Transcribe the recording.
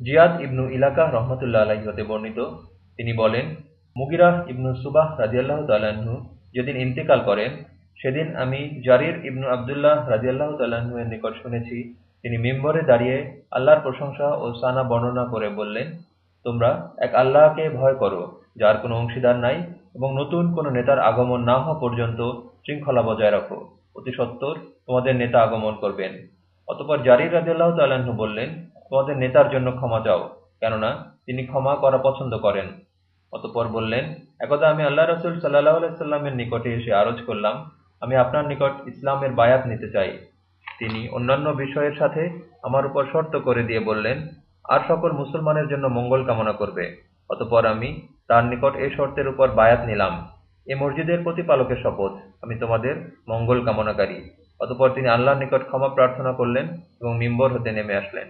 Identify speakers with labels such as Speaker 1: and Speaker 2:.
Speaker 1: জিয়াদ ইবনু ইলাকাহ রহমতুল্লাহ আলাহি হতে বর্ণিত। তিনি বলেন মুগিরাহ ইবনু সুবাহ রাজিয়াল্লাহ তাল্লাহ্ন যেদিন ইন্তেকাল করেন, সেদিন আমি জারির ইবনু আবদুল্লাহ রাজিয়াল্লাহ তাল্লাহ্ন এর নিকট শুনেছি। তিনি মিম্বরে দাঁড়িয়ে আল্লাহর প্রশংসা ও সানা বর্ণনা করে বললেন, তোমরা এক আল্লাহকে ভয় করো, যার কোনো অংশীদার নাই এবং নতুন কোনো নেতার আগমন না হওয়া পর্যন্ত শৃঙ্খলা বজায় রাখো। অতি সত্বর তোমাদের নেতা আগমন করবেন। অতপর জারির রাজিয়াল্লাহ তাল্লাহ্ন বললেন তোমাদের নেতার জন্য ক্ষমা চাও, কেননা তিনি ক্ষমা করা পছন্দ করেন। অতপর বললেন, একদা আমি আল্লাহ রসুল সাল্লাহ আলাইস্লামের নিকটে এসে আরজ করলাম, আমি আপনার নিকট ইসলামের বায়াত নিতে চাই। তিনি অন্যান্য বিষয়ের সাথে আমার উপর শর্ত করে দিয়ে বললেন, আর সকল মুসলমানের জন্য মঙ্গল কামনা করবে। অতপর আমি তার নিকট এই শর্তের উপর বায়াত নিলাম। এ মসজিদের প্রতিপালকের শপথ, আমি তোমাদের মঙ্গল কামনাকারী। অতপর তিনি আল্লাহর নিকট ক্ষমা প্রার্থনা করলেন এবং মিম্বর হতে নেমে আসলেন।